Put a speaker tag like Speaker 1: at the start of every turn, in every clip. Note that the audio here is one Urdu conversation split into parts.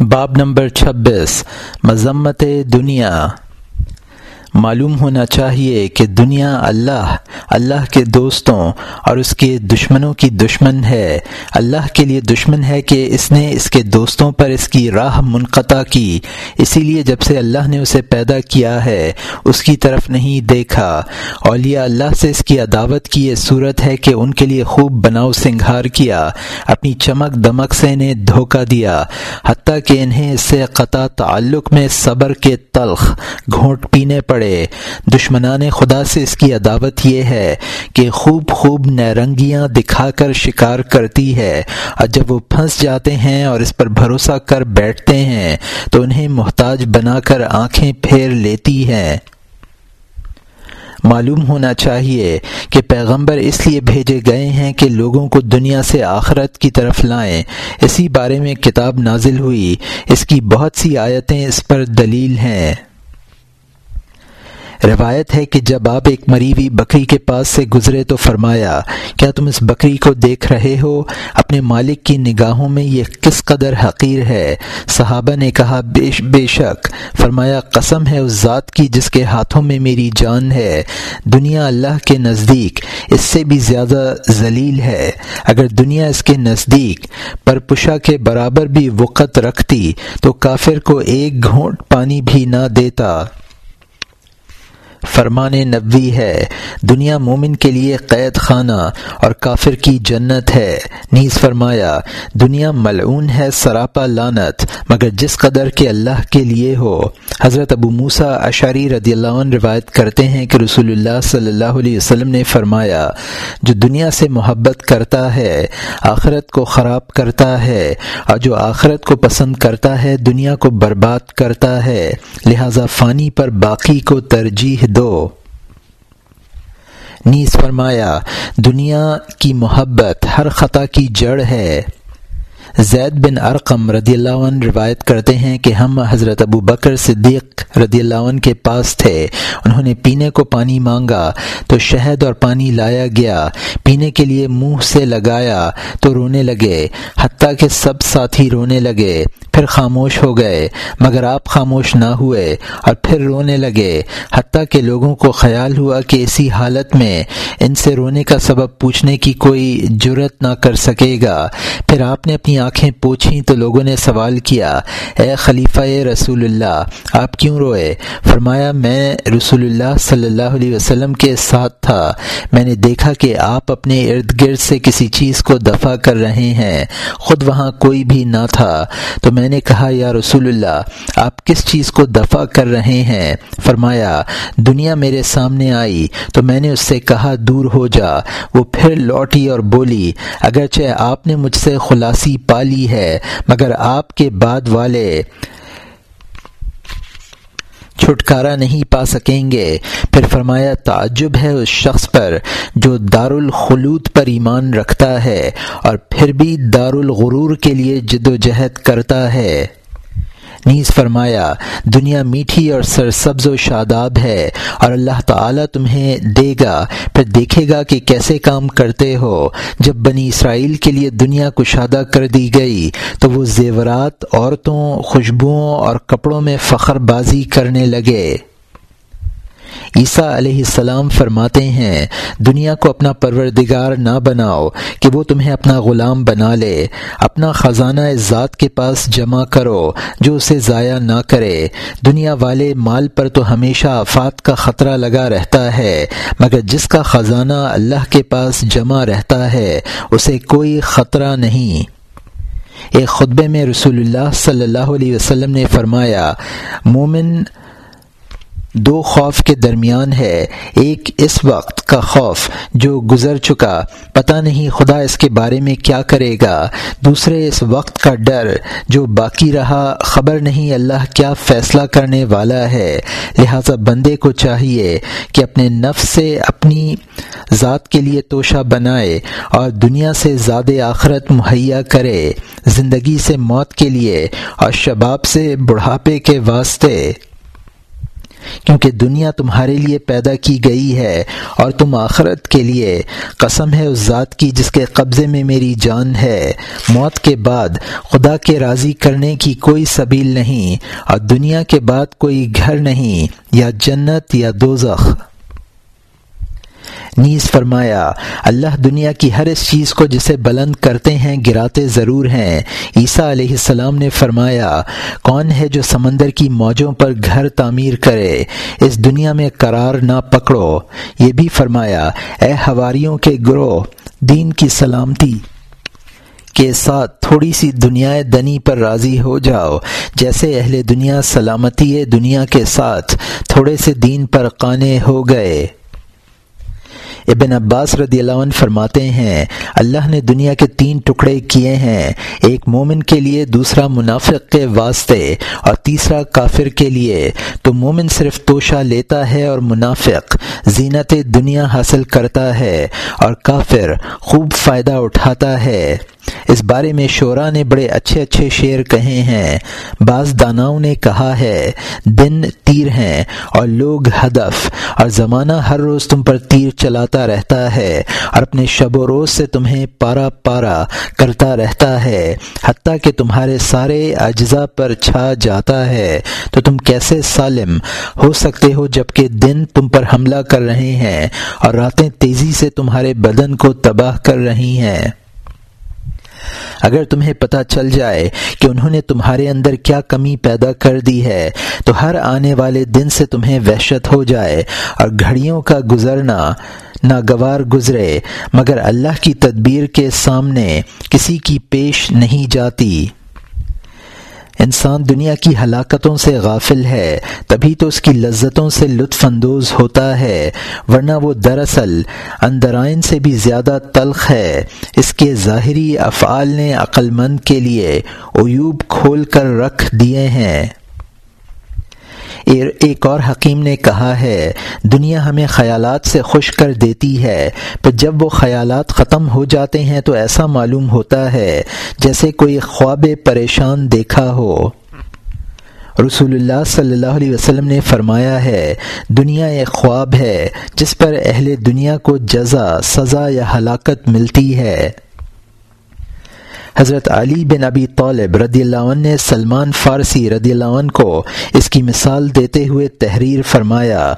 Speaker 1: باب نمبر چھبیس مذمت دنیا۔ معلوم ہونا چاہیے کہ دنیا اللہ اللہ کے دوستوں اور اس کے دشمنوں کی دشمن ہے۔ اللہ کے لیے دشمن ہے کہ اس نے اس کے دوستوں پر اس کی راہ منقطع کی۔ اسی لیے جب سے اللہ نے اسے پیدا کیا ہے، اس کی طرف نہیں دیکھا۔ اولیاء اللہ سے اس کی عداوت کی یہ صورت ہے کہ ان کے لیے خوب بناؤ سنگھار کیا، اپنی چمک دمک سے انہیں دھوکہ دیا، حتیٰ کہ انہیں اس سے قطع تعلق میں صبر کے تلخ گھونٹ پینے پڑے۔ دشمنان خدا سے اس کی عداوت یہ ہے کہ خوب خوب نیرنگیاں دکھا کر شکار کرتی ہے۔ اور جب وہ پھنس جاتے ہیں اور اس پر بھروسہ کر بیٹھتے ہیں، تو انہیں محتاج بنا کر آنکھیں پھیر لیتی ہیں معلوم ہونا چاہیے کہ پیغمبر اس لیے بھیجے گئے ہیں کہ لوگوں کو دنیا سے آخرت کی طرف لائیں۔ اسی بارے میں کتاب نازل ہوئی۔ اس کی بہت سی آیتیں اس پر دلیل ہیں۔ روایت ہے کہ جب آپ ایک مریوی بکری کے پاس سے گزرے تو فرمایا، کیا تم اس بکری کو دیکھ رہے ہو؟ اپنے مالک کی نگاہوں میں یہ کس قدر حقیر ہے؟ صحابہ نے کہا بے بے شک۔ فرمایا، قسم ہے اس ذات کی جس کے ہاتھوں میں میری جان ہے۔ دنیا اللہ کے نزدیک اس سے بھی زیادہ ذلیل ہے۔ اگر دنیا اس کے نزدیک پر پشا کے برابر بھی وقت رکھتی تو کافر کو ایک گھونٹ پانی بھی نہ دیتا۔ فرمان نبوی ہے۔ دنیا مومن کے لیے قید خانہ اور کافر کی جنت ہے۔ نیز فرمایا، دنیا ملعون ہے، سراپا لانت مگر جس قدر کے اللہ کے لیے ہو۔ حضرت ابو موسا اشاری رضی اللہ عنہ روایت کرتے ہیں کہ رسول اللہ صلی اللہ علیہ وسلم نے فرمایا، جو دنیا سے محبت کرتا ہے، آخرت کو خراب کرتا ہے، اور جو آخرت کو پسند کرتا ہے، دنیا کو برباد کرتا ہے۔ لہذا فانی پر باقی کو ترجیح دو۔ نیز فرمایا دنیا کی محبت ہر خطا کی جڑ ہے۔ زید بن ارقم رضی اللہ عنہ روایت کرتے ہیں کہ ہم حضرت ابو بکر صدیق رضی اللہ عنہ کے پاس تھے۔ انہوں نے پینے کو پانی مانگا تو شہد اور پانی لایا گیا۔ پینے کے لیے منہ سے لگایا تو رونے لگے، حتیٰ کہ سب ساتھی رونے لگے۔ پھر خاموش ہو گئے، مگر آپ خاموش نہ ہوئے اور پھر رونے لگے۔ حتیٰ کہ لوگوں کو خیال ہوا کہ اسی حالت میں ان سے رونے کا سبب پوچھنے کی کوئی جرت نہ کر سکے گا۔ پھر آپ نے اپنی آنکھیں پوچھیں تو لوگوں نے سوال کیا، اے خلیفہ رسول اللہ، آپ کیوں روئے؟ فرمایا، میں رسول اللہ صلی اللہ علیہ وسلم کے ساتھ تھا۔ میں نے دیکھا کہ آپ اپنے ارد گرد سے کسی چیز کو دفع کر رہے ہیں۔ خود وہاں کوئی بھی نہ تھا۔ تو میں نے کہا، یا رسول اللہ، آپ کس چیز کو دفع کر رہے ہیں؟ فرمایا، دنیا میرے سامنے آئی۔ تو میں نے اس سے کہا، دور ہو جا۔ وہ پھر لوٹی اور بولی، اگرچہ آپ نے مجھ سے خلاصی پا لی ہے، مگر آپ کے بعد والے چھٹکارا نہیں پا سکیں گے۔ پھر فرمایا، تعجب ہے اس شخص پر جو دارالخلود پر ایمان رکھتا ہے اور پھر بھی دار الغرور کے لیے جد و جہد کرتا ہے۔ نیز فرمایا، دنیا میٹھی اور سرسبز و شاداب ہے اور اللہ تعالیٰ تمہیں دے گا، پھر دیکھے گا کہ کیسے کام کرتے ہو۔ جب بنی اسرائیل کے لیے دنیا کشادہ کر دی گئی، تو وہ زیورات، عورتوں، خوشبوؤں اور کپڑوں میں فخر بازی کرنے لگے۔ عیسیٰ علیہ السلام فرماتے ہیں، دنیا کو اپنا پروردگار نہ بناؤ کہ وہ تمہیں اپنا غلام بنا لے۔ اپنا خزانہ ذات کے پاس جمع کرو جو اسے ضائع نہ کرے۔ دنیا والے مال پر تو ہمیشہ آفات کا خطرہ لگا رہتا ہے، مگر جس کا خزانہ اللہ کے پاس جمع رہتا ہے، اسے کوئی خطرہ نہیں۔ ایک خطبے میں رسول اللہ صلی اللہ علیہ وسلم نے فرمایا، مومن دو خوف کے درمیان ہے۔ ایک اس وقت کا خوف جو گزر چکا۔ پتہ نہیں خدا اس کے بارے میں کیا کرے گا۔ دوسرے اس وقت کا ڈر جو باقی رہا۔ خبر نہیں اللہ کیا فیصلہ کرنے والا ہے۔ لہذا بندے کو چاہیے کہ اپنے نفس سے اپنی ذات کے لیے توشہ بنائے اور دنیا سے زیادہ آخرت مہیا کرے۔ زندگی سے موت کے لیے اور شباب سے بڑھاپے کے واسطے۔ کیونکہ دنیا تمہارے لیے پیدا کی گئی ہے اور تم آخرت کے لیے قسم ہے اس ذات کی جس کے قبضے میں میری جان ہے۔ موت کے بعد خدا کے راضی کرنے کی کوئی سبیل نہیں اور دنیا کے بعد کوئی گھر نہیں یا جنت یا دوزخ۔ نیز فرمایا، اللہ دنیا کی ہر اس چیز کو جسے بلند کرتے ہیں، گراتے ضرور ہیں۔ عیسیٰ علیہ السلام نے فرمایا، کون ہے جو سمندر کی موجوں پر گھر تعمیر کرے؟ اس دنیا میں قرار نہ پکڑو۔ یہ بھی فرمایا، اے ہواریوں کے گروہ، دین کی سلامتی کے ساتھ تھوڑی سی دنیا دنی پر راضی ہو جاؤ۔ جیسے اہل دنیا سلامتی دنیا کے ساتھ تھوڑے سے دین پر قانے ہو گئے۔ ابن عباس رضی اللہ عنہ فرماتے ہیں، اللہ نے دنیا کے تین ٹکڑے کیے ہیں، ایک مومن کے لیے، دوسرا منافق کے واسطے، اور تیسرا کافر کے لیے۔ تو مومن صرف توشہ لیتا ہے اور منافق زینت دنیا حاصل کرتا ہے، اور کافر خوب فائدہ اٹھاتا ہے۔ اس بارے میں شعرا نے بڑے اچھے اچھے شعر کہے ہیں۔ بعض داناؤں نے کہا ہے، دن تیر ہیں اور لوگ ہدف، اور زمانہ ہر روز تم پر تیر چلاتا رہتا ہے اور اپنے شب و روز سے تمہیں پارا پارا کرتا رہتا ہے، حتیٰ کہ تمہارے سارے اجزاء پر چھا جاتا ہے۔ تو تم کیسے سالم ہو سکتے ہو جبکہ دن تم پر حملہ کر رہے ہیں اور راتیں تیزی سے تمہارے بدن کو تباہ کر رہی ہیں؟ اگر تمہیں پتہ چل جائے کہ انہوں نے تمہارے اندر کیا کمی پیدا کر دی ہے، تو ہر آنے والے دن سے تمہیں وحشت ہو جائے اور گھڑیوں کا گزرنا ناگوار گزرے، مگر اللہ کی تدبیر کے سامنے کسی کی پیش نہیں جاتی۔ انسان دنیا کی ہلاکتوں سے غافل ہے، تبھی تو اس کی لذتوں سے لطف اندوز ہوتا ہے، ورنہ وہ دراصل اندرائن سے بھی زیادہ تلخ ہے۔ اس کے ظاہری افعال نے عقلمند کے لیے عیوب کھول کر رکھ دیے ہیں۔ ایک اور حکیم نے کہا ہے، دنیا ہمیں خیالات سے خوش کر دیتی ہے پھر جب وہ خیالات ختم ہو جاتے ہیں تو ایسا معلوم ہوتا ہے جیسے کوئی خواب پریشان دیکھا ہو۔ رسول اللہ صلی اللہ علیہ وسلم نے فرمایا ہے، دنیا ایک خواب ہے، جس پر اہل دنیا کو جزا، سزا یا ہلاکت ملتی ہے۔ حضرت علی بن ابی طالب رضی اللہ عنہ نے سلمان فارسی رضی اللہ عنہ کو اس کی مثال دیتے ہوئے تحریر فرمایا،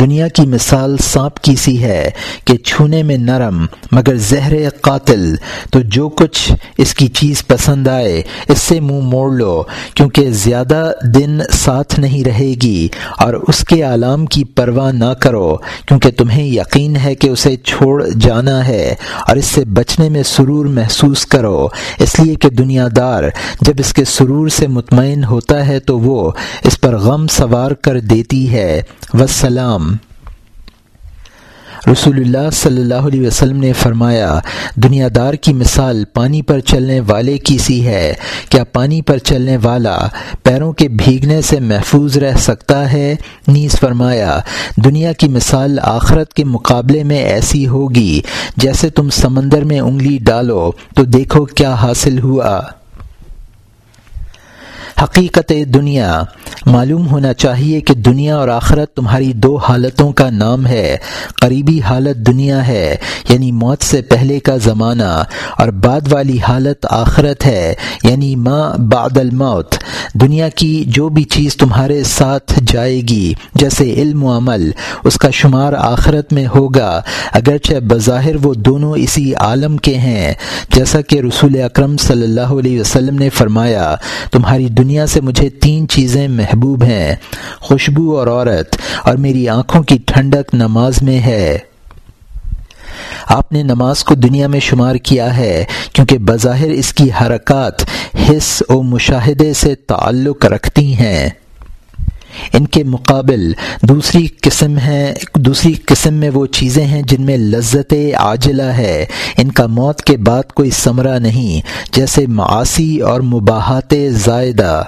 Speaker 1: دنیا کی مثال سانپ کی سی ہے کہ چھونے میں نرم مگر زہر قاتل، تو جو کچھ اس کی چیز پسند آئے، اس سے منہ مو موڑ لو، کیونکہ زیادہ دن ساتھ نہیں رہے گی اور اس کے عالم کی پرواہ نہ کرو، کیونکہ تمہیں یقین ہے کہ اسے چھوڑ جانا ہے اور اس سے بچنے میں سرور محسوس کرو۔ اس لیے کہ دنیا دار جب اس کے سرور سے مطمئن ہوتا ہے تو وہ اس پر غم سوار کر دیتی ہے۔ وسلام رسول اللہ صلی اللہ علیہ وسلم نے فرمایا دنیا دار کی مثال پانی پر چلنے والے کی سی ہے۔ کیا پانی پر چلنے والا پیروں کے بھیگنے سے محفوظ رہ سکتا ہے؟ نیز فرمایا، دنیا کی مثال آخرت کے مقابلے میں ایسی ہوگی۔ جیسے تم سمندر میں انگلی ڈالو، تو دیکھو کیا حاصل ہوا۔ حقیقت دنیا معلوم ہونا چاہیے کہ دنیا اور آخرت تمہاری دو حالتوں کا نام ہے۔ قریبی حالت دنیا ہے یعنی موت سے پہلے کا زمانہ، اور بعد والی حالت آخرت ہے یعنی ماں بعد الموت۔ دنیا کی جو بھی چیز تمہارے ساتھ جائے گی، جیسے علم و عمل، اس کا شمار آخرت میں ہوگا۔ اگرچہ بظاہر وہ دونوں اسی عالم کے ہیں، جیسا کہ رسول اکرم صلی اللہ علیہ وسلم نے فرمایا، تمہاری دنیا سے مجھے تین چیزیں محبوب ہیں، خوشبو اور عورت، اور میری آنکھوں کی ٹھنڈک نماز میں ہے۔ آپ نے نماز کو دنیا میں شمار کیا ہے، کیونکہ بظاہر اس کی حرکات حص و مشاہدے سے تعلق رکھتی ہیں۔ ان کے مقابل دوسری قسم ہے دوسری قسم میں وہ چیزیں ہیں جن میں لذت عاجلہ ہے۔ ان کا موت کے بعد کوئی ثمرہ نہیں، جیسے معاشی اور مباحات زائدہ۔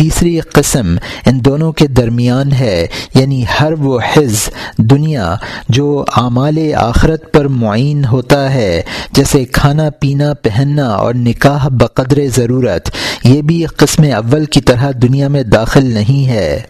Speaker 1: تیسری قسم ان دونوں کے درمیان ہے یعنی ہر وہ حز، دنیا جو اعمال آخرت پر معین ہوتا ہے، جیسے کھانا، پینا، پہننا اور نکاح بقدر ضرورت، یہ بھی قسم اول کی طرح دنیا میں داخل نہیں ہے۔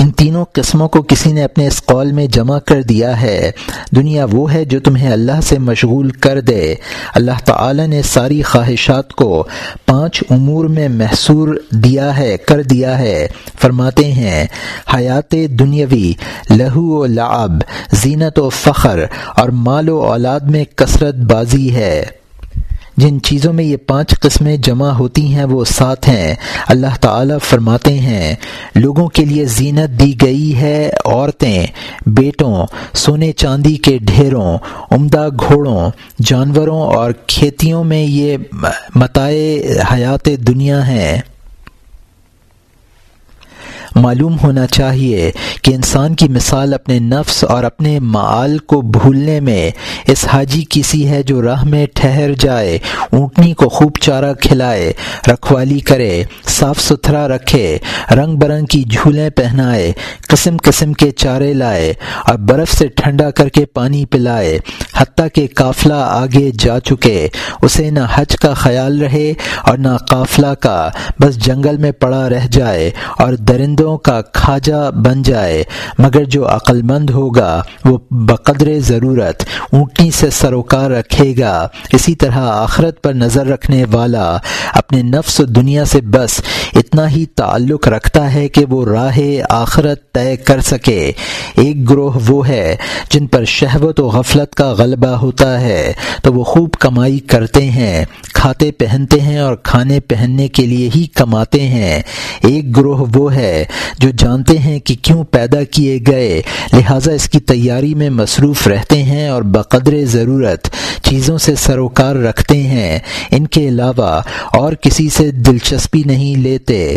Speaker 1: ان تینوں قسموں کو کسی نے اپنے اس قول میں جمع کر دیا ہے۔ دنیا وہ ہے جو تمہیں اللہ سے مشغول کر دے۔ اللہ تعالی نے ساری خواہشات کو پانچ امور میں محصور دیا ہے، کر دیا ہے۔ فرماتے ہیں، حیات دنیاوی، لہو و لعب، زینت و فخر اور مال و اولاد میں کثرت بازی ہے۔ جن چیزوں میں یہ پانچ قسمیں جمع ہوتی ہیں، وہ سات ہیں۔ اللہ تعالیٰ فرماتے ہیں، لوگوں کے لیے زینت دی گئی ہے عورتیں، بیٹوں، سونے چاندی کے ڈھیروں، عمدہ گھوڑوں، جانوروں اور کھیتیوں میں یہ متائے حیات دنیا ہیں۔ معلوم ہونا چاہیے کہ انسان کی مثال اپنے نفس اور اپنے معال کو بھولنے میں اس حاجی کسی ہے جو راہ میں ٹھہر جائے، اونٹنی کو خوب چارہ کھلائے، رکھوالی کرے، صاف ستھرا رکھے، رنگ برنگ کی جھولیں پہنائے، قسم قسم کے چارے لائے اور برف سے ٹھنڈا کر کے پانی پلائے، حتیٰ کہ قافلہ آگے جا چکے۔ اسے نہ حج کا خیال رہے اور نہ قافلہ کا، بس جنگل میں پڑا رہ جائے اور درند کا کھاجا بن جائے، مگر جو عقل مند ہوگا وہ بقدر ضرورت اونٹنی سے سروکار رکھے گا۔ اسی طرح آخرت پر نظر رکھنے والا اپنے نفس و دنیا سے بس اتنا ہی تعلق رکھتا ہے کہ وہ راہ آخرت طے کر سکے۔ ایک گروہ وہ ہے جن پر شہوت و غفلت کا غلبہ ہوتا ہے، تو وہ خوب کمائی کرتے ہیں، کھاتے پہنتے ہیں اور کھانے پہننے کے لیے ہی کماتے ہیں۔ ایک گروہ وہ ہے جو جانتے ہیں کہ کیوں پیدا کیے گئے، لہٰذا اس کی تیاری میں مصروف رہتے ہیں اور بقدر ضرورت چیزوں سے سروکار رکھتے ہیں۔ ان کے علاوہ اور کسی سے دلچسپی نہیں لیتے۔